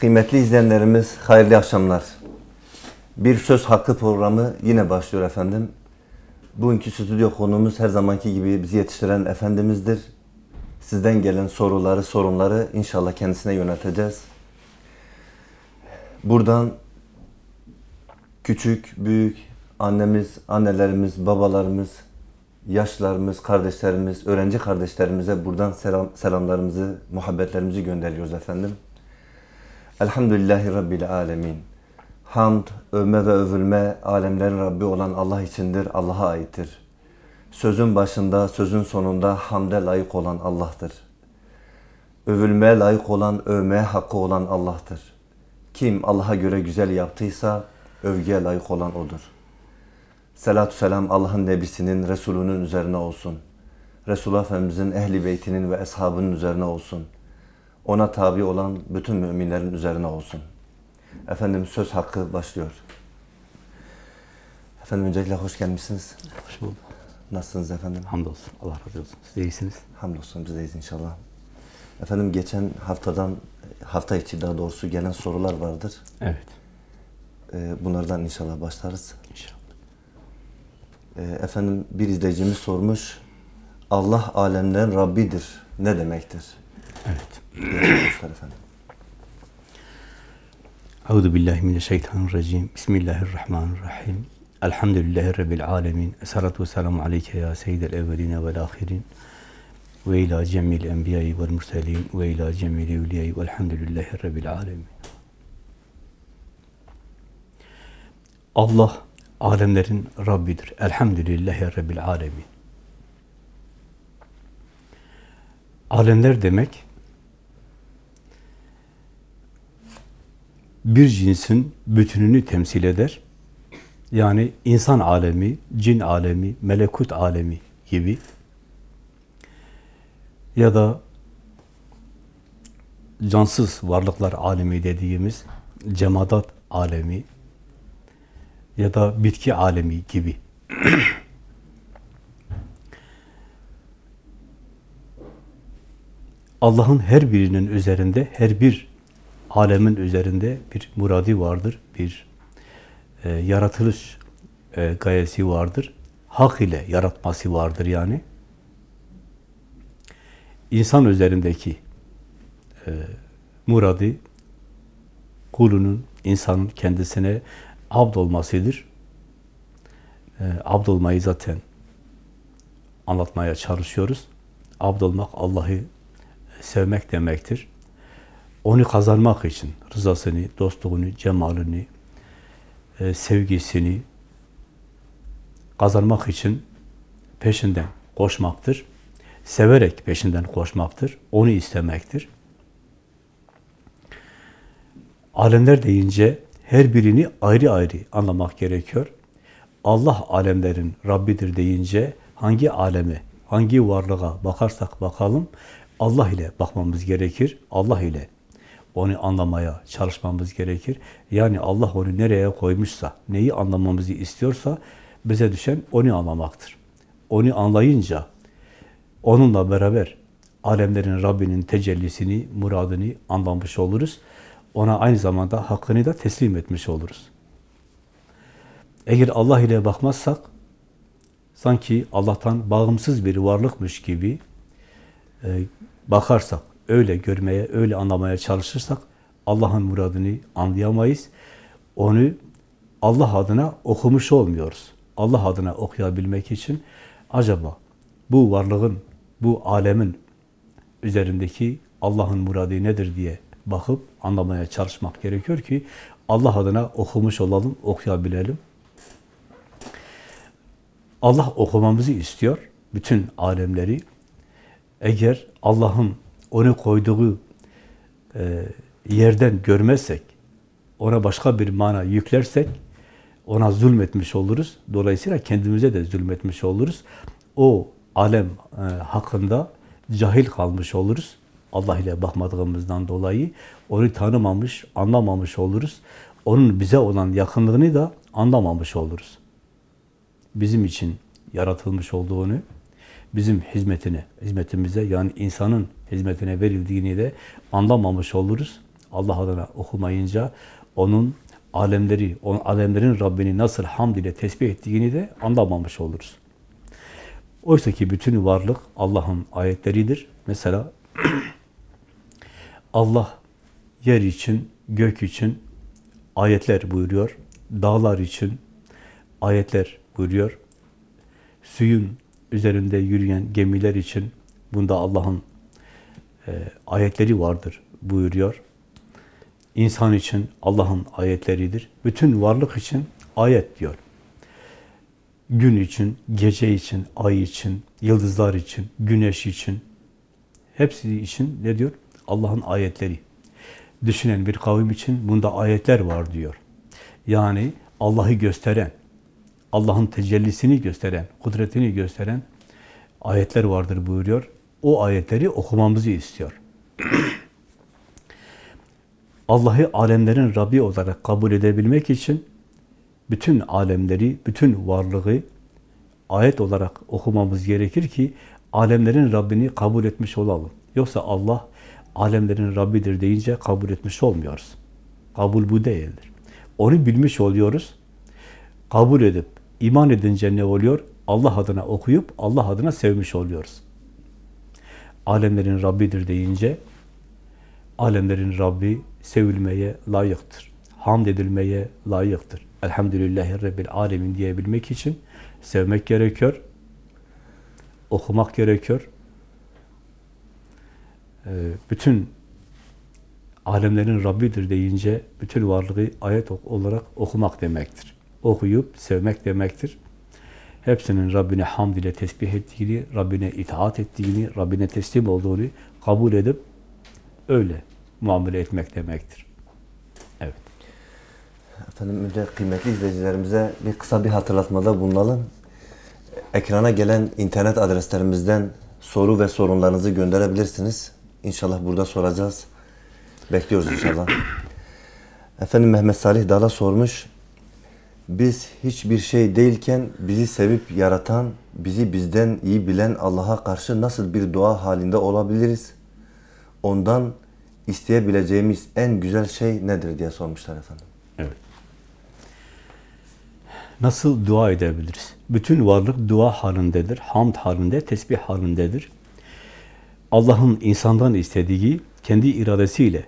Kıymetli izleyenlerimiz, hayırlı akşamlar. Bir Söz Hakkı programı yine başlıyor efendim. Bugünkü stüdyo konuğumuz her zamanki gibi bizi yetiştiren Efendimiz'dir. Sizden gelen soruları, sorunları inşallah kendisine yönelteceğiz. Buradan küçük, büyük, annemiz, annelerimiz, babalarımız, yaşlarımız, kardeşlerimiz, öğrenci kardeşlerimize buradan selam, selamlarımızı, muhabbetlerimizi gönderiyoruz efendim. Elhamdülillahi Rabbil Alemin. Hamd, övme ve övülme alemlerin Rabbi olan Allah içindir, Allah'a aittir. Sözün başında, sözün sonunda hamde layık olan Allah'tır. Övülmeye layık olan, övmeye hakkı olan Allah'tır. Kim Allah'a göre güzel yaptıysa, övgüye layık olan O'dur. Selatü selam Allah'ın Nebisinin, Resulünün üzerine olsun. Resulullah Efendimizin ehli beytinin ve eshabının üzerine olsun. Ona tabi olan bütün müminlerin üzerine olsun. Efendim söz hakkı başlıyor. Efendim öncelikle hoş gelmişsiniz. Hoş bulduk. Nasılsınız efendim? Hamdolsun. Allah razı olsun. Siz de iyisiniz. Hamdolsun bizdeyiz inşallah. Efendim geçen haftadan, hafta içi daha doğrusu gelen sorular vardır. Evet. Ee, Bunlardan inşallah başlarız. İnşallah. Ee, Efendim bir izleyicimiz sormuş. Allah alemlerin Rabbidir. Ne demektir? Evet. Sormuşlar efendim. Euzu billahi mineşşeytanirracim. Bismillahirrahmanirrahim. Elhamdülillahi rabbil alamin. Essalatu vesselamu aleyke ya seyyidel evvelin ve'l ahirin. Ve ila cemil enbiya'i ve'l murselin ve ila cemil evliya'i ve'lhamdülillahi rabbil alamin. Allah alemlerin Rabbidir. Elhamdülillahi rabbil alamin. Alemler demek bir cinsin bütününü temsil eder. Yani insan alemi, cin alemi, melekut alemi gibi ya da cansız varlıklar alemi dediğimiz cemadat alemi ya da bitki alemi gibi. Allah'ın her birinin üzerinde, her bir alemin üzerinde bir muradi vardır, bir e, yaratılış e, gayesi vardır. Hak ile yaratması vardır yani. İnsan üzerindeki e, muradi kulunun, insanın kendisine abd olmasıdır. E, abd olmayı zaten anlatmaya çalışıyoruz. Abd olmak Allah'ı sevmek demektir onu kazanmak için rızasını, dostluğunu, cemalini, e, sevgisini kazanmak için peşinden koşmaktır. Severek peşinden koşmaktır. Onu istemektir. Alemler deyince her birini ayrı ayrı anlamak gerekiyor. Allah alemlerin Rabbidir deyince hangi aleme, hangi varlığa bakarsak bakalım Allah ile bakmamız gerekir. Allah ile onu anlamaya çalışmamız gerekir. Yani Allah onu nereye koymuşsa, neyi anlamamızı istiyorsa bize düşen onu anlamaktır. Onu anlayınca onunla beraber alemlerin Rabbinin tecellisini, muradını anlamış oluruz. Ona aynı zamanda hakkını da teslim etmiş oluruz. Eğer Allah ile bakmazsak sanki Allah'tan bağımsız bir varlıkmış gibi e, bakarsak, öyle görmeye, öyle anlamaya çalışırsak Allah'ın muradını anlayamayız. Onu Allah adına okumuş olmuyoruz. Allah adına okuyabilmek için acaba bu varlığın, bu alemin üzerindeki Allah'ın muradı nedir diye bakıp anlamaya çalışmak gerekiyor ki Allah adına okumuş olalım, okuyabilelim. Allah okumamızı istiyor, bütün alemleri. Eğer Allah'ın onu koyduğu e, yerden görmezsek, ona başka bir mana yüklersek, ona zulmetmiş oluruz. Dolayısıyla kendimize de zulmetmiş oluruz. O alem e, hakkında cahil kalmış oluruz. Allah ile bakmadığımızdan dolayı onu tanımamış, anlamamış oluruz. Onun bize olan yakınlığını da anlamamış oluruz. Bizim için yaratılmış olduğunu, bizim hizmetine, hizmetimize yani insanın hizmetine verildiğini de anlamamış oluruz. Allah adına okumayınca onun alemleri, onun alemlerin Rabbini nasıl hamd ile tesbih ettiğini de anlamamış oluruz. Oysa ki bütün varlık Allah'ın ayetleridir. Mesela Allah yer için, gök için ayetler buyuruyor. Dağlar için ayetler buyuruyor. Suyun üzerinde yürüyen gemiler için bunda Allah'ın e, ayetleri vardır buyuruyor. İnsan için Allah'ın ayetleridir. Bütün varlık için ayet diyor. Gün için, gece için, ay için, yıldızlar için, güneş için, hepsi için ne diyor? Allah'ın ayetleri. Düşünen bir kavim için bunda ayetler var diyor. Yani Allah'ı gösteren, Allah'ın tecellisini gösteren, kudretini gösteren ayetler vardır buyuruyor. O ayetleri okumamızı istiyor. Allah'ı alemlerin Rabbi olarak kabul edebilmek için bütün alemleri, bütün varlığı ayet olarak okumamız gerekir ki alemlerin Rabbini kabul etmiş olalım. Yoksa Allah alemlerin Rabbidir deyince kabul etmiş olmuyoruz. Kabul bu değildir. Onu bilmiş oluyoruz. Kabul edip iman edince ne oluyor? Allah adına okuyup Allah adına sevmiş oluyoruz. Alemlerin Rabbidir deyince alemlerin Rabbi sevilmeye layıktır. Hamd edilmeye layıktır. Elhamdülillahi Rabbil Alemin diyebilmek için sevmek gerekiyor. Okumak gerekiyor. Ee, bütün alemlerin Rabbidir deyince bütün varlığı ayet olarak okumak demektir. Okuyup sevmek demektir. Hepsinin Rabbine hamd ile tesbih ettiğini, Rabbine itaat ettiğini, Rabbine teslim olduğunu kabul edip öyle muamele etmek demektir. Evet. Efendim önce kıymetli izleyicilerimize bir kısa bir hatırlatmada bulunalım. Ekrana gelen internet adreslerimizden soru ve sorunlarınızı gönderebilirsiniz. İnşallah burada soracağız. Bekliyoruz inşallah. Efendim Mehmet Salih Dala sormuş. Biz hiçbir şey değilken bizi sevip yaratan, bizi bizden iyi bilen Allah'a karşı nasıl bir dua halinde olabiliriz? Ondan isteyebileceğimiz en güzel şey nedir diye sormuşlar efendim. Evet. Nasıl dua edebiliriz? Bütün varlık dua halindedir, hamd halinde, tesbih halindedir. Allah'ın insandan istediği kendi iradesiyle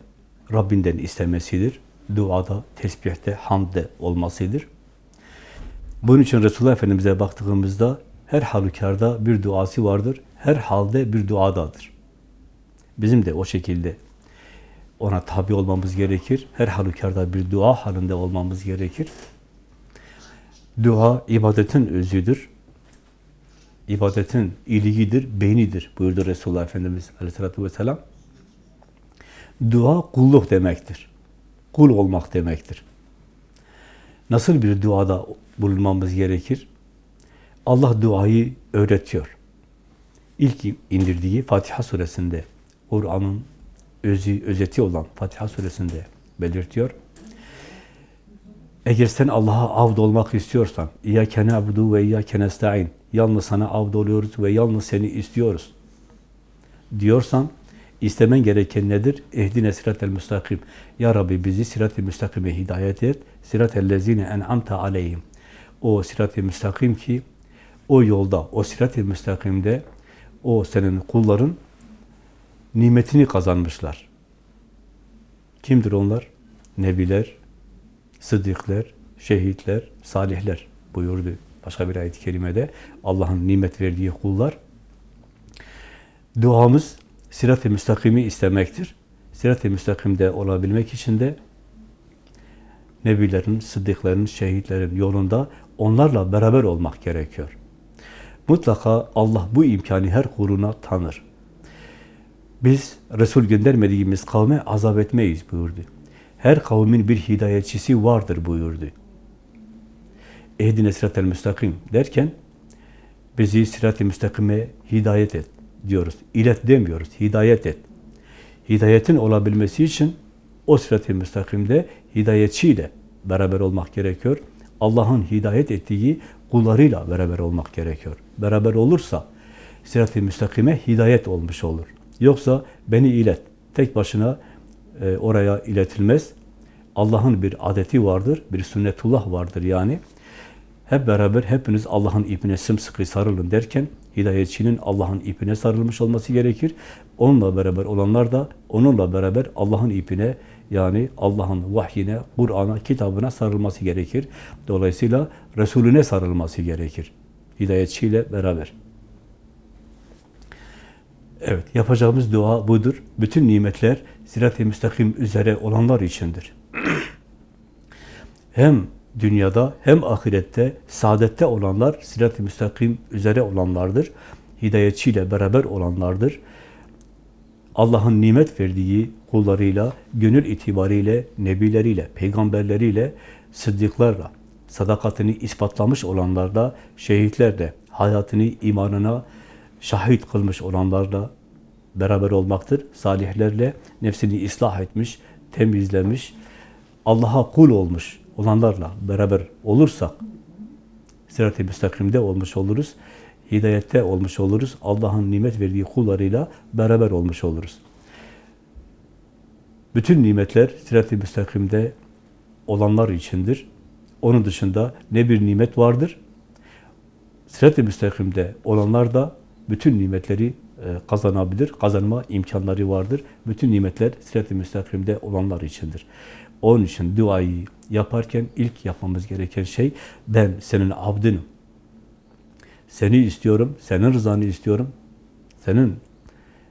Rabbinden istemesidir. Duada, tesbihte, hamde olmasıdır. Bunun için Resulullah Efendimiz'e baktığımızda her halükarda bir duası vardır. Her halde bir duadadır. Bizim de o şekilde ona tabi olmamız gerekir. Her halükarda bir dua halinde olmamız gerekir. Dua ibadetin özüdür. İbadetin iliğidir, beynidir buyurdu Resulullah Efendimiz Aleyhisselatü Vesselam. Dua kulluk demektir. Kul olmak demektir. Nasıl bir duada bulunmamız gerekir? Allah duayı öğretiyor. İlk indirdiği Fatiha suresinde, Kur'an'ın özü, özeti olan Fatiha suresinde belirtiyor. Eğer sen Allah'a avd olmak istiyorsan, İyyâke na'budu ve İyyâke yalnız sana avd oluyoruz ve yalnız seni istiyoruz diyorsan, istemen gereken nedir? Ehdine sirat-el müstakim. Ya Rabbi bizi sirat-i müstakime hidayet et. Sirat-el lezine en'amta aleyhim. O sirat-i müstakim ki, o yolda, o sirat-i müstakimde, o senin kulların nimetini kazanmışlar. Kimdir onlar? Nebiler, sıddıklar, şehitler, salihler buyurdu. Başka bir ayet-i kerimede Allah'ın nimet verdiği kullar. Duamız sirat-i müstakimi istemektir. Sirat-i müstakimde olabilmek için de nebilerin, sıddıkların, şehitlerin yolunda onlarla beraber olmak gerekiyor. Mutlaka Allah bu imkanı her kuluna tanır. Biz Resul göndermediğimiz kavme azap etmeyiz buyurdu. Her kavmin bir hidayetçisi vardır buyurdu. Ehdine sirat-el müstakim derken bizi sirat-i müstakime hidayet et diyoruz. İlet demiyoruz, hidayet et. Hidayetin olabilmesi için o sirat-i müstakimde hidayetçiyle beraber olmak gerekiyor. Allah'ın hidayet ettiği kullarıyla beraber olmak gerekiyor. Beraber olursa sirat-i müstakime hidayet olmuş olur. Yoksa beni ilet, tek başına e, oraya iletilmez. Allah'ın bir adeti vardır, bir sünnetullah vardır yani. Hep beraber hepiniz Allah'ın ipine sımsıkı sarılın derken hidayetçinin Allah'ın ipine sarılmış olması gerekir. Onunla beraber olanlar da onunla beraber Allah'ın ipine yani Allah'ın vahyine, Kur'an'a, kitabına sarılması gerekir. Dolayısıyla Resulüne sarılması gerekir. Hidayetçiyle beraber. Evet, yapacağımız dua budur. Bütün nimetler sirat-i müstakim üzere olanlar içindir. hem dünyada hem ahirette saadette olanlar sirat-i müstakim üzere olanlardır. Hidayetçiyle beraber olanlardır. Allah'ın nimet verdiği kullarıyla, gönül itibariyle, nebileriyle, peygamberleriyle, sıddıklarla, sadakatini ispatlamış olanlarla, şehitlerle, hayatını imanına şahit kılmış olanlarla beraber olmaktır. Salihlerle nefsini ıslah etmiş, temizlemiş, Allah'a kul olmuş olanlarla beraber olursak, sirat-i müstakimde olmuş oluruz, hidayette olmuş oluruz, Allah'ın nimet verdiği kullarıyla beraber olmuş oluruz. Bütün nimetler sirat-i müstakimde olanlar içindir. Onun dışında ne bir nimet vardır, sirat-i müstakimde olanlar da bütün nimetleri e, kazanabilir, kazanma imkanları vardır. Bütün nimetler sirat-i müstakimde olanlar içindir. Onun için duayı yaparken ilk yapmamız gereken şey, ben senin abdinim. Seni istiyorum, senin rızanı istiyorum, senin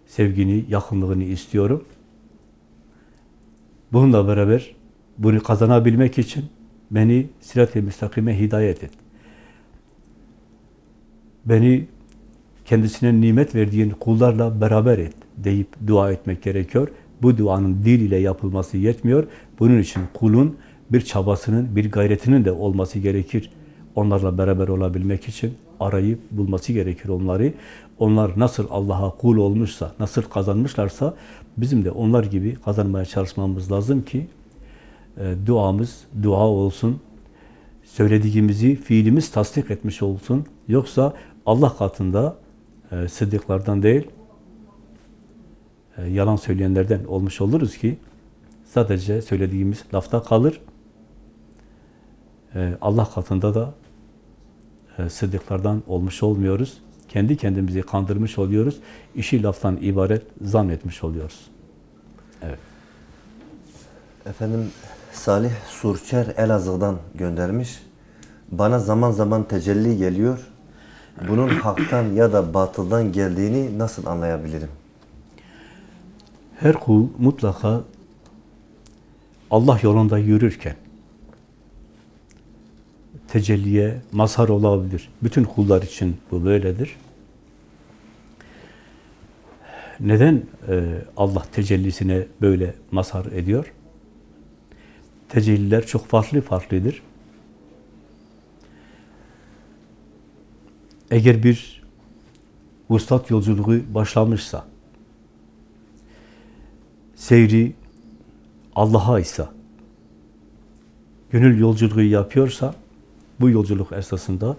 sevgini, yakınlığını istiyorum. Bununla beraber bunu kazanabilmek için beni sirat-i müstakime hidayet et. Beni kendisine nimet verdiğin kullarla beraber et deyip dua etmek gerekiyor. Bu duanın dil ile yapılması yetmiyor. Bunun için kulun bir çabasının, bir gayretinin de olması gerekir. Onlarla beraber olabilmek için arayıp bulması gerekir onları. Onlar nasıl Allah'a kul olmuşsa, nasıl kazanmışlarsa bizim de onlar gibi kazanmaya çalışmamız lazım ki e, duamız dua olsun. Söylediğimizi fiilimiz tasdik etmiş olsun. Yoksa Allah katında e, sıddıklardan değil, e, yalan söyleyenlerden olmuş oluruz ki sadece söylediğimiz lafta kalır. E, Allah katında da e, sıddıklardan olmuş olmuyoruz. Kendi kendimizi kandırmış oluyoruz. İşi laftan ibaret zannetmiş oluyoruz. Evet. Efendim Salih Surçer Elazığ'dan göndermiş. Bana zaman zaman tecelli geliyor. Bunun haktan ya da batıldan geldiğini nasıl anlayabilirim? Her kul mutlaka Allah yolunda yürürken tecelliye mazhar olabilir. Bütün kullar için bu böyledir. Neden e, Allah tecellisine böyle mazhar ediyor? Tecelliler çok farklı farklıdır. Eğer bir vuslat yolculuğu başlamışsa, seyri Allah'a ise, gönül yolculuğu yapıyorsa, bu yolculuk esasında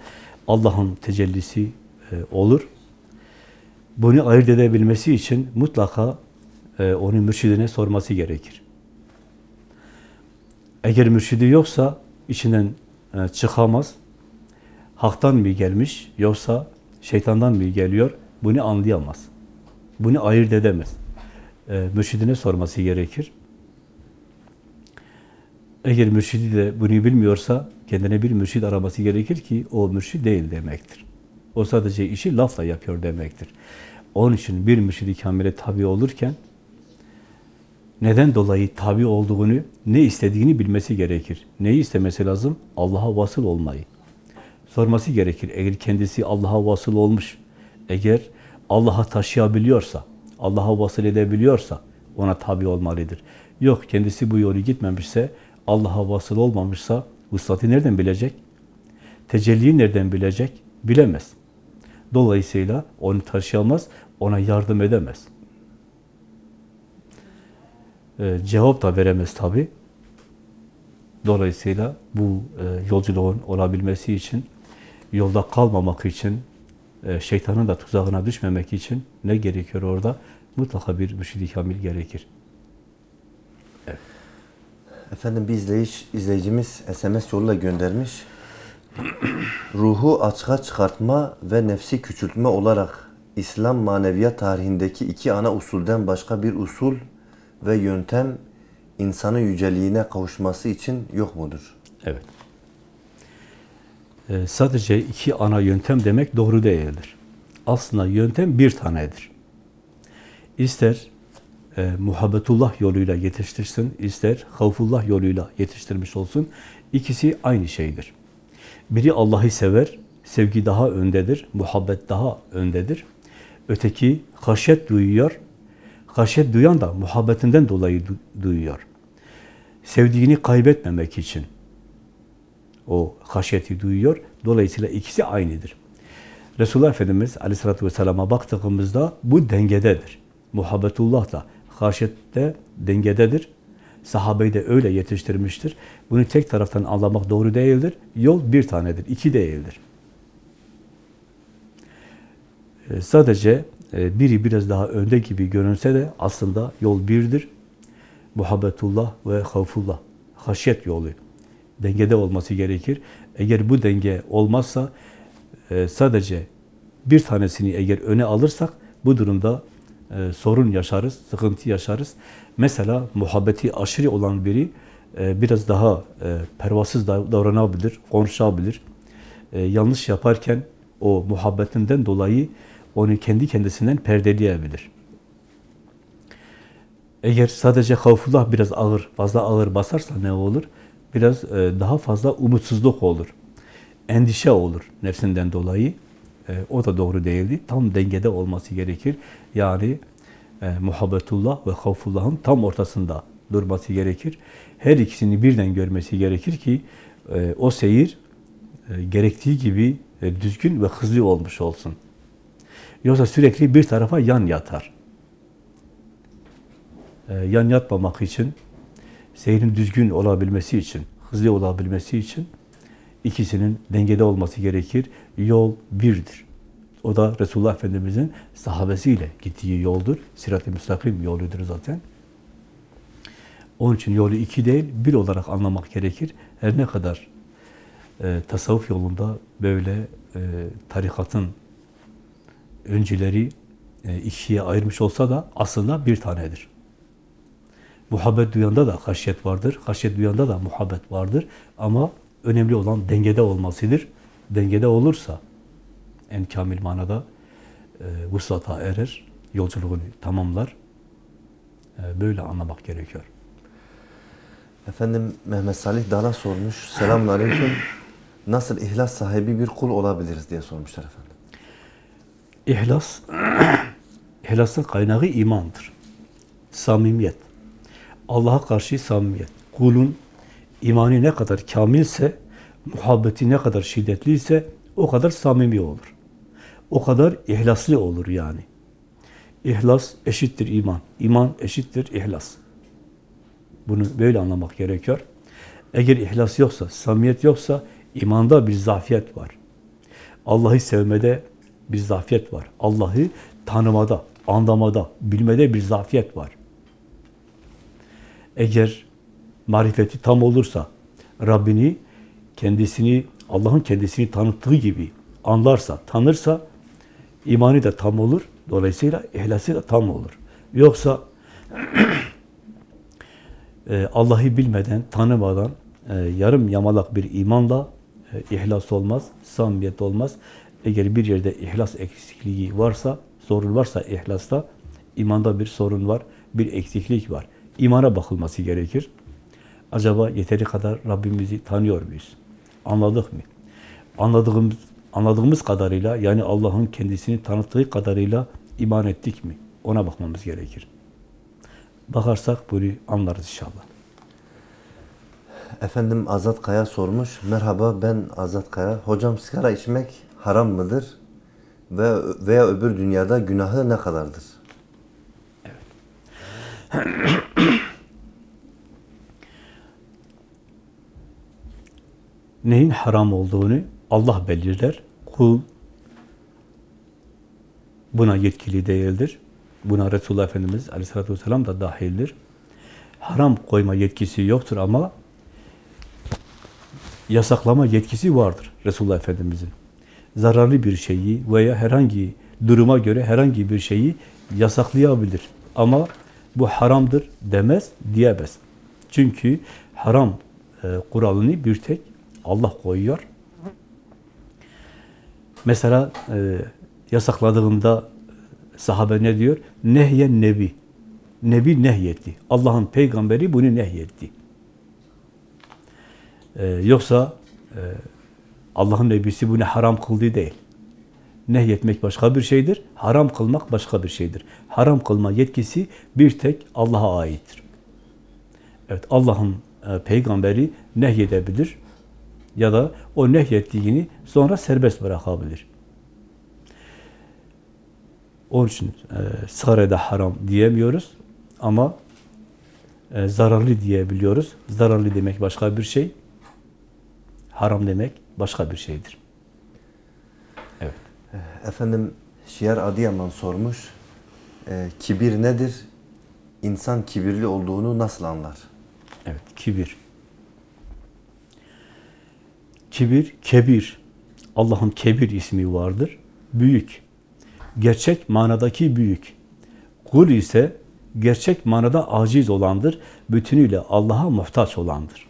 Allah'ın tecellisi e, olur. Bunu ayırt edebilmesi için mutlaka e, onu mürşidine sorması gerekir. Eğer mürşidi yoksa içinden e, çıkamaz. Haktan mı gelmiş yoksa şeytandan mı geliyor? Bunu anlayamaz. Bunu ayırt edemez. E, mürşidine sorması gerekir. Eğer mürşidi de bunu bilmiyorsa kendine bir mürşid araması gerekir ki o mürşid değil demektir. O sadece işi lafla yapıyor demektir. Onun için bir mürşidi kamile tabi olurken neden dolayı tabi olduğunu, ne istediğini bilmesi gerekir. Neyi istemesi lazım? Allah'a vasıl olmayı. Sorması gerekir. Eğer kendisi Allah'a vasıl olmuş, eğer Allah'a taşıyabiliyorsa, Allah'a vasıl edebiliyorsa ona tabi olmalıdır. Yok kendisi bu yolu gitmemişse, Allah'a vasıl olmamışsa vuslatı nereden bilecek? Tecelliyi nereden bilecek? Bilemez. Dolayısıyla onu taşıyamaz, ona yardım edemez. Ee, cevap da veremez tabi. Dolayısıyla bu e, yolculuğun olabilmesi için, yolda kalmamak için, e, şeytanın da tuzağına düşmemek için ne gerekiyor orada? Mutlaka bir mürşid-i kamil gerekir. Efendim bir izleyiş, izleyicimiz SMS yoluyla göndermiş. Ruhu açığa çıkartma ve nefsi küçültme olarak İslam maneviyat tarihindeki iki ana usulden başka bir usul ve yöntem insanın yüceliğine kavuşması için yok mudur? Evet. Ee, sadece iki ana yöntem demek doğru değildir. Aslında yöntem bir tanedir. İster e, muhabbetullah yoluyla yetiştirsin, ister havfullah yoluyla yetiştirmiş olsun. İkisi aynı şeydir. Biri Allah'ı sever, sevgi daha öndedir, muhabbet daha öndedir. Öteki haşyet duyuyor, haşyet duyan da muhabbetinden dolayı du- duyuyor. Sevdiğini kaybetmemek için o haşyeti duyuyor. Dolayısıyla ikisi aynıdır. Resulullah Efendimiz Aleyhisselatü Vesselam'a baktığımızda bu dengededir. Muhabbetullah da haşyette dengededir. Sahabeyi de öyle yetiştirmiştir. Bunu tek taraftan anlamak doğru değildir. Yol bir tanedir, iki değildir. Ee, Sadece e, biri biraz daha önde gibi görünse de aslında yol birdir. Muhabbetullah ve havfullah, haşyet yolu dengede olması gerekir. Eğer bu denge olmazsa e, sadece bir tanesini eğer öne alırsak bu durumda e, sorun yaşarız, sıkıntı yaşarız. Mesela muhabbeti aşırı olan biri e, biraz daha e, pervasız da- davranabilir, konuşabilir. Yanlış yaparken o muhabbetinden dolayı onu kendi kendisinden perdeleyebilir. Eğer sadece havfullah biraz ağır, fazla ağır basarsa ne olur? Biraz daha fazla umutsuzluk olur. Endişe olur nefsinden dolayı. E, o da doğru değildi. Tam dengede olması gerekir. Yani e, muhabbetullah ve havfullahın tam ortasında durması gerekir. Her ikisini birden görmesi gerekir ki e, o seyir e, gerektiği gibi e, düzgün ve hızlı olmuş olsun. Yoksa sürekli bir tarafa yan yatar. E, yan yatmamak için, seyrin düzgün olabilmesi için, hızlı olabilmesi için ikisinin dengede olması gerekir. Yol birdir. O da Resulullah Efendimiz'in sahabesiyle gittiği yoldur. Sirat-i müstakim yoludur zaten. Onun için yolu iki değil, bir olarak anlamak gerekir. Her ne kadar e, tasavvuf yolunda böyle e, tarikatın öncüleri e, ikiye ayırmış olsa da aslında bir tanedir. Muhabbet duyanda da haşyet vardır, haşyet duyanda da muhabbet vardır. Ama önemli olan dengede olmasıdır. Dengede olursa en kamil manada e, vuslata erer, yolculuğunu tamamlar. E, böyle anlamak gerekiyor. Efendim Mehmet Salih Dala sormuş. Selamünaleyküm. Nasıl ihlas sahibi bir kul olabiliriz diye sormuşlar efendim. İhlas, ihlasın kaynağı imandır. Samimiyet. Allah'a karşı samimiyet. Kulun imanı ne kadar kamilse, muhabbeti ne kadar şiddetliyse o kadar samimi olur. O kadar ihlaslı olur yani. İhlas eşittir iman. İman eşittir ihlas. Bunu böyle anlamak gerekiyor. Eğer ihlas yoksa, samimiyet yoksa imanda bir zafiyet var. Allah'ı sevmede bir zafiyet var. Allah'ı tanımada, anlamada, bilmede bir zafiyet var. Eğer marifeti tam olursa, Rabbini, kendisini, Allah'ın kendisini tanıttığı gibi anlarsa, tanırsa, imanı da tam olur. Dolayısıyla ihlası da tam olur. Yoksa e, Allah'ı bilmeden, tanımadan e, yarım yamalak bir imanla e, ihlas olmaz, samimiyet olmaz. Eğer bir yerde ihlas eksikliği varsa, sorun varsa ihlasta, imanda bir sorun var, bir eksiklik var. İmana bakılması gerekir. Acaba yeteri kadar Rabbimizi tanıyor muyuz? Anladık mı? Anladığımız, anladığımız kadarıyla, yani Allah'ın kendisini tanıttığı kadarıyla iman ettik mi? Ona bakmamız gerekir. Bakarsak bunu anlarız inşallah. Efendim Azat Kaya sormuş. Merhaba ben Azat Kaya. Hocam sigara içmek haram mıdır? Ve veya öbür dünyada günahı ne kadardır? neyin haram olduğunu Allah belirler. Kul buna yetkili değildir. Buna Resulullah Efendimiz Aleyhisselatü Vesselam da dahildir. haram koyma yetkisi yoktur ama yasaklama yetkisi vardır Resulullah Efendimizin. Zararlı bir şeyi veya herhangi duruma göre herhangi bir şeyi yasaklayabilir. Ama bu haramdır demez, diyemez. Çünkü haram e, kuralını bir tek Allah koyuyor. Mesela e, yasakladığında sahabe ne diyor? Nehyen nebi. Nebi nehyetti. Allah'ın peygamberi bunu nehyetti. Ee, yoksa e, Allah'ın nebisi bunu haram kıldı değil. Nehyetmek başka bir şeydir, haram kılmak başka bir şeydir. Haram kılma yetkisi bir tek Allah'a aittir. Evet, Allah'ın e, peygamberi nehyedebilir ya da o nehyettiğini sonra serbest bırakabilir. Onun için e, sarada haram diyemiyoruz ama e, zararlı diyebiliyoruz. Zararlı demek başka bir şey, haram demek başka bir şeydir. Evet. Efendim Şiar Adıyaman sormuş. Ee, kibir nedir? İnsan kibirli olduğunu nasıl anlar? Evet, kibir. Kibir, kebir. Allah'ın kebir ismi vardır. Büyük. Gerçek manadaki büyük. Kul ise gerçek manada aciz olandır. Bütünüyle Allah'a muhtaç olandır.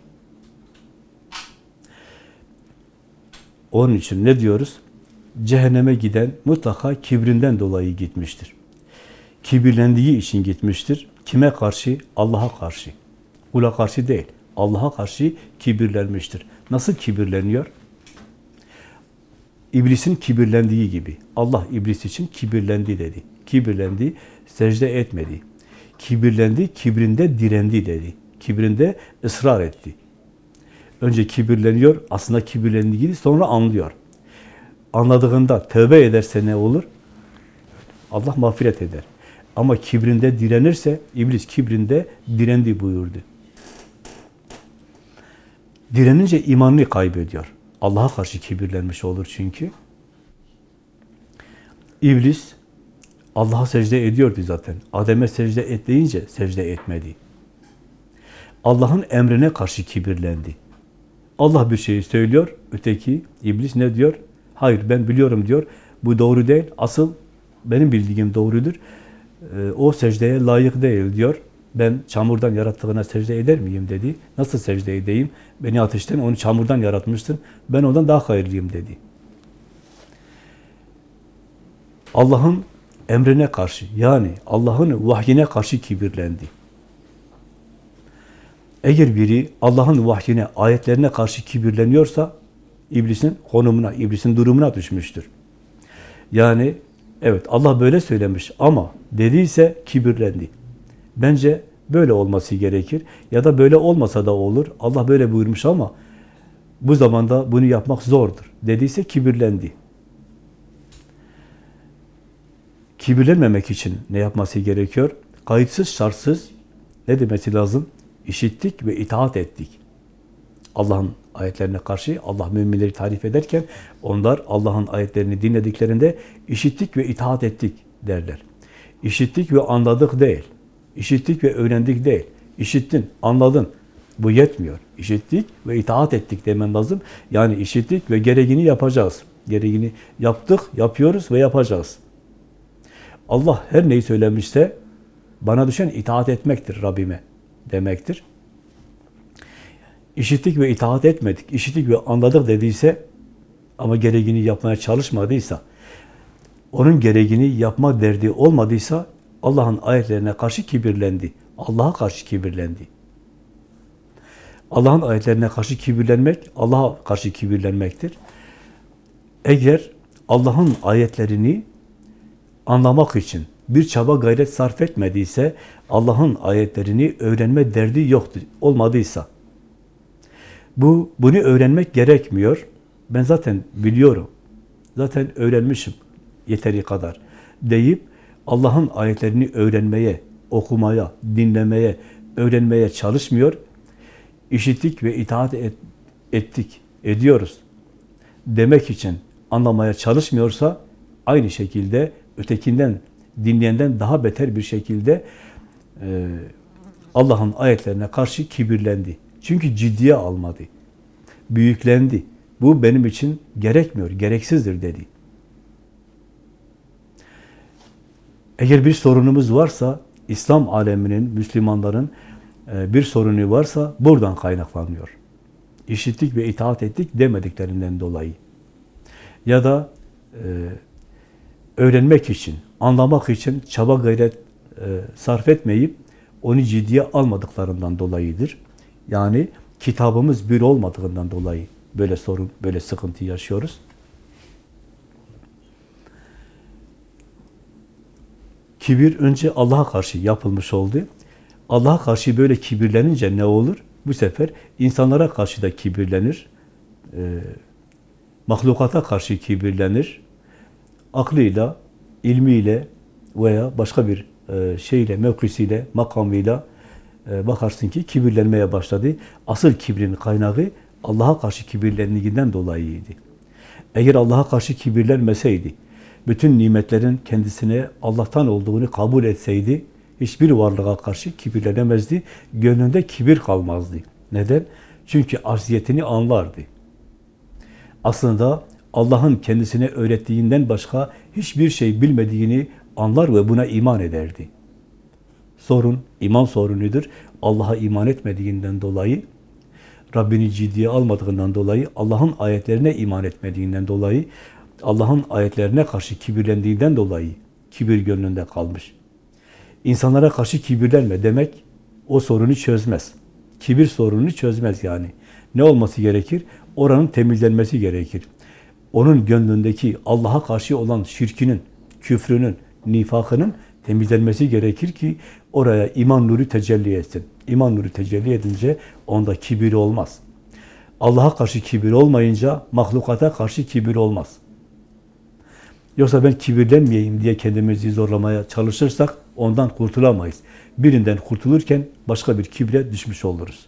Onun için ne diyoruz? Cehenneme giden mutlaka kibrinden dolayı gitmiştir. Kibirlendiği için gitmiştir. Kime karşı? Allah'a karşı. Kula karşı değil. Allah'a karşı kibirlenmiştir. Nasıl kibirleniyor? İblisin kibirlendiği gibi. Allah iblis için kibirlendi dedi. Kibirlendi, secde etmedi. Kibirlendi, kibrinde direndi dedi. Kibrinde ısrar etti. Önce kibirleniyor, aslında kibirlendiğini sonra anlıyor. Anladığında tövbe ederse ne olur? Allah mağfiret eder. Ama kibrinde direnirse, iblis kibrinde direndi buyurdu. Direnince imanını kaybediyor. Allah'a karşı kibirlenmiş olur çünkü. İblis Allah'a secde ediyordu zaten. Adem'e secde et deyince secde etmedi. Allah'ın emrine karşı kibirlendi. Allah bir şeyi söylüyor, öteki iblis ne diyor? Hayır ben biliyorum diyor. Bu doğru değil. Asıl benim bildiğim doğrudur. Ee, o secdeye layık değil diyor. Ben çamurdan yarattığına secde eder miyim dedi. Nasıl secde edeyim? Beni ateşten, onu çamurdan yaratmıştın. Ben ondan daha hayırlıyım dedi. Allah'ın emrine karşı, yani Allah'ın vahyine karşı kibirlendi. Eğer biri Allah'ın vahyine, ayetlerine karşı kibirleniyorsa, iblisin konumuna, iblisin durumuna düşmüştür. Yani evet Allah böyle söylemiş ama dediyse kibirlendi. Bence böyle olması gerekir. Ya da böyle olmasa da olur. Allah böyle buyurmuş ama bu zamanda bunu yapmak zordur. Dediyse kibirlendi. Kibirlenmemek için ne yapması gerekiyor? Kayıtsız, şartsız ne demesi lazım? İşittik ve itaat ettik. Allah'ın ayetlerine karşı Allah müminleri tarif ederken onlar Allah'ın ayetlerini dinlediklerinde işittik ve itaat ettik derler. İşittik ve anladık değil. İşittik ve öğrendik değil. İşittin, anladın. Bu yetmiyor. İşittik ve itaat ettik demen lazım. Yani işittik ve gereğini yapacağız. Gereğini yaptık, yapıyoruz ve yapacağız. Allah her neyi söylemişse bana düşen itaat etmektir Rabbime demektir. İşittik ve itaat etmedik, işittik ve anladık dediyse ama gereğini yapmaya çalışmadıysa, onun gereğini yapma derdi olmadıysa Allah'ın ayetlerine karşı kibirlendi. Allah'a karşı kibirlendi. Allah'ın ayetlerine karşı kibirlenmek, Allah'a karşı kibirlenmektir. Eğer Allah'ın ayetlerini anlamak için bir çaba gayret sarf etmediyse, Allah'ın ayetlerini öğrenme derdi yoktur, olmadıysa, bu bunu öğrenmek gerekmiyor. Ben zaten biliyorum. Zaten öğrenmişim yeteri kadar deyip Allah'ın ayetlerini öğrenmeye, okumaya, dinlemeye, öğrenmeye çalışmıyor. İşittik ve itaat et, ettik, ediyoruz demek için anlamaya çalışmıyorsa aynı şekilde ötekinden, dinleyenden daha beter bir şekilde e, Allah'ın ayetlerine karşı kibirlendi. Çünkü ciddiye almadı. Büyüklendi. Bu benim için gerekmiyor, gereksizdir dedi. Eğer bir sorunumuz varsa, İslam aleminin, Müslümanların e, bir sorunu varsa buradan kaynaklanıyor. İşittik ve itaat ettik demediklerinden dolayı. Ya da e, öğrenmek için, anlamak için çaba gayret e, sarf etmeyip onu ciddiye almadıklarından dolayıdır. Yani kitabımız bir olmadığından dolayı böyle sorun, böyle sıkıntı yaşıyoruz. Kibir önce Allah'a karşı yapılmış oldu. Allah'a karşı böyle kibirlenince ne olur? Bu sefer insanlara karşı da kibirlenir. E, mahlukata karşı kibirlenir. Aklıyla, ilmiyle veya başka bir e, şeyle, mevkisiyle, makamıyla e, bakarsın ki kibirlenmeye başladı. Asıl kibrin kaynağı Allah'a karşı kibirlendiğinden dolayıydı. Eğer Allah'a karşı kibirlenmeseydi, bütün nimetlerin kendisine Allah'tan olduğunu kabul etseydi, hiçbir varlığa karşı kibirlenemezdi. Gönlünde kibir kalmazdı. Neden? Çünkü arziyetini anlardı. Aslında Allah'ın kendisine öğrettiğinden başka hiçbir şey bilmediğini anlar ve buna iman ederdi. Sorun, iman sorunudur. Allah'a iman etmediğinden dolayı, Rabbini ciddiye almadığından dolayı, Allah'ın ayetlerine iman etmediğinden dolayı, Allah'ın ayetlerine karşı kibirlendiğinden dolayı kibir gönlünde kalmış. İnsanlara karşı kibirlenme demek o sorunu çözmez. Kibir sorununu çözmez yani. Ne olması gerekir? Oranın temizlenmesi gerekir. Onun gönlündeki Allah'a karşı olan şirkinin, küfrünün, nifakının temizlenmesi gerekir ki oraya iman nuru tecelli etsin. İman nuru tecelli edince onda kibir olmaz. Allah'a karşı kibir olmayınca mahlukata karşı kibir olmaz. Yoksa ben kibirlenmeyeyim diye kendimizi zorlamaya çalışırsak ondan kurtulamayız. Birinden kurtulurken başka bir kibre düşmüş oluruz.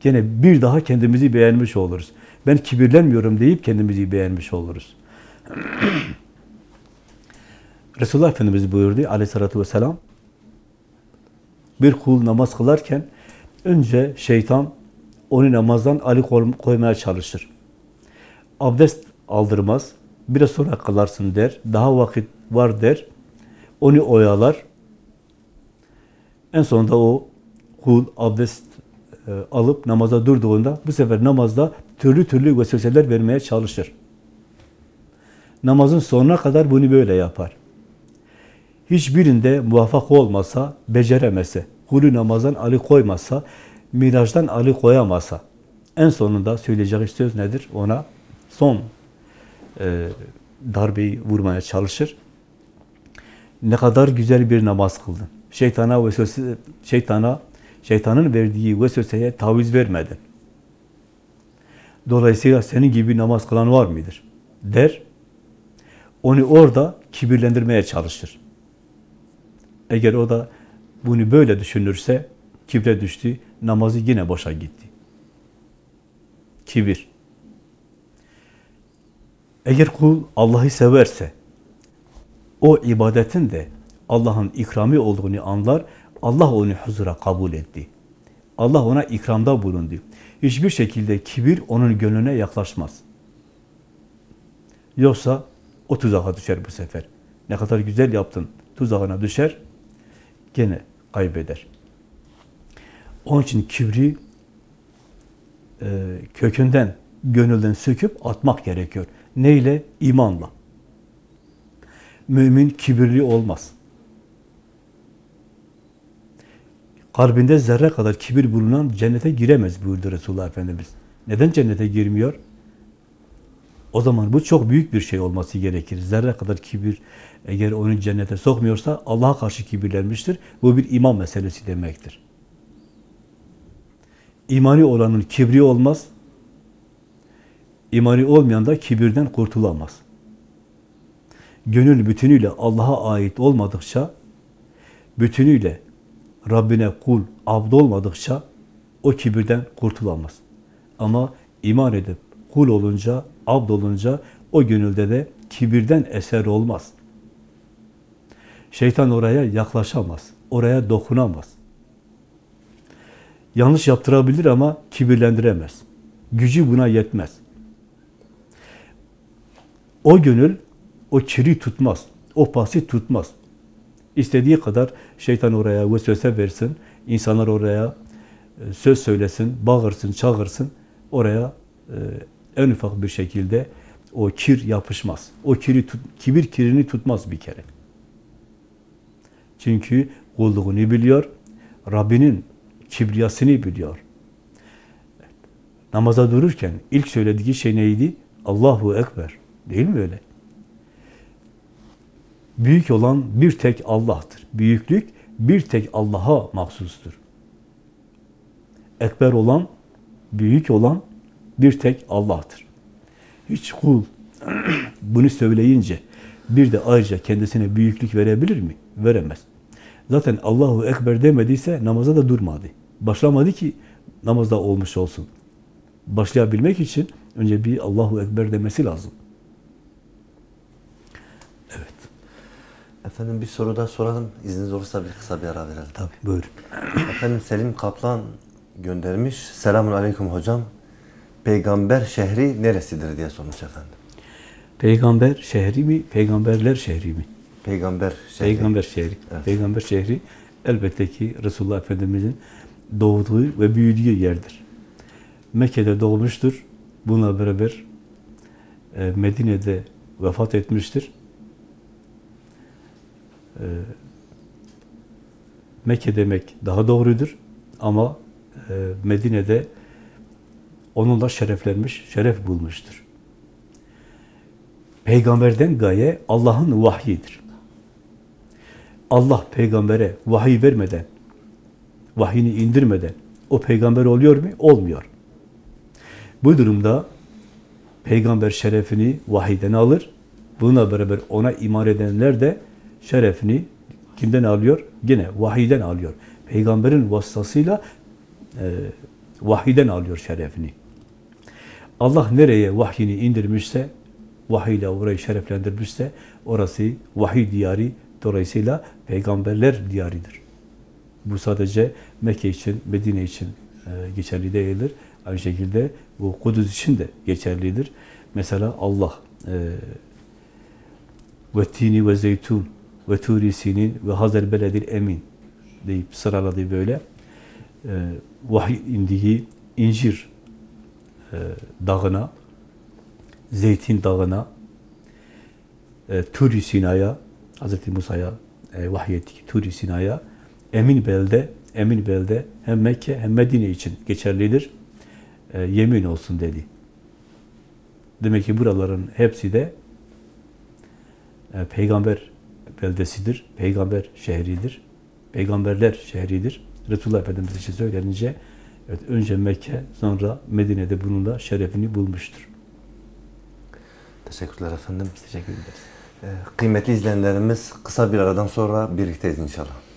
Gene bir daha kendimizi beğenmiş oluruz. Ben kibirlenmiyorum deyip kendimizi beğenmiş oluruz. Resulullah Efendimiz buyurdu aleyhissalatü vesselam bir kul namaz kılarken önce şeytan onu namazdan ali koymaya çalışır. Abdest aldırmaz. Biraz sonra kılarsın der. Daha vakit var der. Onu oyalar. En sonunda o kul abdest e, alıp namaza durduğunda bu sefer namazda türlü türlü vesveseler vermeye çalışır. Namazın sonuna kadar bunu böyle yapar. Hiçbirinde muvaffak olmasa, beceremese, kulü namazdan ali koymasa, mirajdan ali koyamasa, en sonunda söyleyeceği söz nedir? Ona son e, darbeyi vurmaya çalışır. Ne kadar güzel bir namaz kıldın. Şeytana vesvese, şeytana, şeytanın verdiği vesveseye taviz vermedin. Dolayısıyla senin gibi namaz kılan var mıdır? Der. Onu orada kibirlendirmeye çalışır. Eğer o da bunu böyle düşünürse kibre düştü, namazı yine boşa gitti. Kibir. Eğer kul Allah'ı severse, o ibadetin de Allah'ın ikrami olduğunu anlar, Allah onu huzura kabul etti. Allah ona ikramda bulundu. Hiçbir şekilde kibir onun gönlüne yaklaşmaz. Yoksa o tuzağa düşer bu sefer. Ne kadar güzel yaptın tuzağına düşer, gene kaybeder. Onun için kibri e, kökünden, gönülden söküp atmak gerekiyor. Neyle? İmanla. Mümin kibirli olmaz. Kalbinde zerre kadar kibir bulunan cennete giremez buyurdu Resulullah Efendimiz. Neden cennete girmiyor? O zaman bu çok büyük bir şey olması gerekir. Zerre kadar kibir eğer onu cennete sokmuyorsa Allah'a karşı kibirlenmiştir. Bu bir iman meselesi demektir. İmani olanın kibri olmaz. İmani olmayan da kibirden kurtulamaz. Gönül bütünüyle Allah'a ait olmadıkça, bütünüyle Rabbine kul, abd olmadıkça o kibirden kurtulamaz. Ama iman edip kul olunca, abd olunca o gönülde de kibirden eser olmaz. Şeytan oraya yaklaşamaz, oraya dokunamaz. Yanlış yaptırabilir ama kibirlendiremez. Gücü buna yetmez. O gönül o kiri tutmaz. O pası tutmaz. İstediği kadar şeytan oraya vesvese versin, insanlar oraya e, söz söylesin, bağırsın, çağırsın. Oraya e, en ufak bir şekilde o kir yapışmaz. O kiri tut, kibir kirini tutmaz bir kere. Çünkü kulluğunu biliyor, Rabbinin kibriyasını biliyor. Namaza dururken ilk söylediği şey neydi? Allahu Ekber. Değil mi öyle? Büyük olan bir tek Allah'tır. Büyüklük bir tek Allah'a mahsustur. Ekber olan, büyük olan bir tek Allah'tır. Hiç kul bunu söyleyince bir de ayrıca kendisine büyüklük verebilir mi? Veremez. Zaten Allahu Ekber demediyse namaza da durmadı. Başlamadı ki namazda olmuş olsun. Başlayabilmek için önce bir Allahu Ekber demesi lazım. Efendim bir soru da soralım. İzniniz olursa bir kısa bir ara verelim. Tabii buyurun. Efendim Selim Kaplan göndermiş. Selamun Aleyküm hocam. Peygamber şehri neresidir diye sormuş efendim. Peygamber şehri mi, peygamberler şehri mi? Peygamber şehri. Peygamber şehri. Evet. Peygamber şehri elbette ki Resulullah Efendimiz'in doğduğu ve büyüdüğü yerdir. Mekke'de doğmuştur. Bununla beraber e, Medine'de vefat etmiştir. E, Mekke demek daha doğrudur ama e, Medine'de onunla şereflenmiş, şeref bulmuştur. Peygamberden gaye Allah'ın vahyidir. Allah peygambere vahiy vermeden, vahyini indirmeden o peygamber oluyor mu? Olmuyor. Bu durumda peygamber şerefini vahiyden alır. Buna beraber ona iman edenler de şerefini kimden alıyor? Yine vahiyden alıyor. Peygamberin vasıtasıyla e, vahiyden alıyor şerefini. Allah nereye vahyini indirmişse, vahiyle orayı şereflendirmişse, orası vahiy diyarı, dolayısıyla peygamberler diyarıdır. Bu sadece Mekke için, Medine için e, geçerli değildir. Aynı şekilde bu Kudüs için de geçerlidir. Mesela Allah e, ve tini ve zeytun ve turi sinin ve hazel beledil emin deyip sıraladı böyle. E, vahiy indiği incir e, dağına, zeytin dağına, e, Turi Sina'ya, Hz. Musa'ya e, vahyettik Turi Sina'ya, emin belde, emin belde hem Mekke hem Medine için geçerlidir. E, yemin olsun dedi. Demek ki buraların hepsi de e, peygamber beldesidir, peygamber şehridir, peygamberler şehridir. Resulullah Efendimiz için söylenince evet, önce Mekke, sonra Medine'de bunun da şerefini bulmuştur. Teşekkürler efendim. Teşekkür ederiz. Ee, Kıymetli izleyenlerimiz kısa bir aradan sonra birlikteyiz inşallah.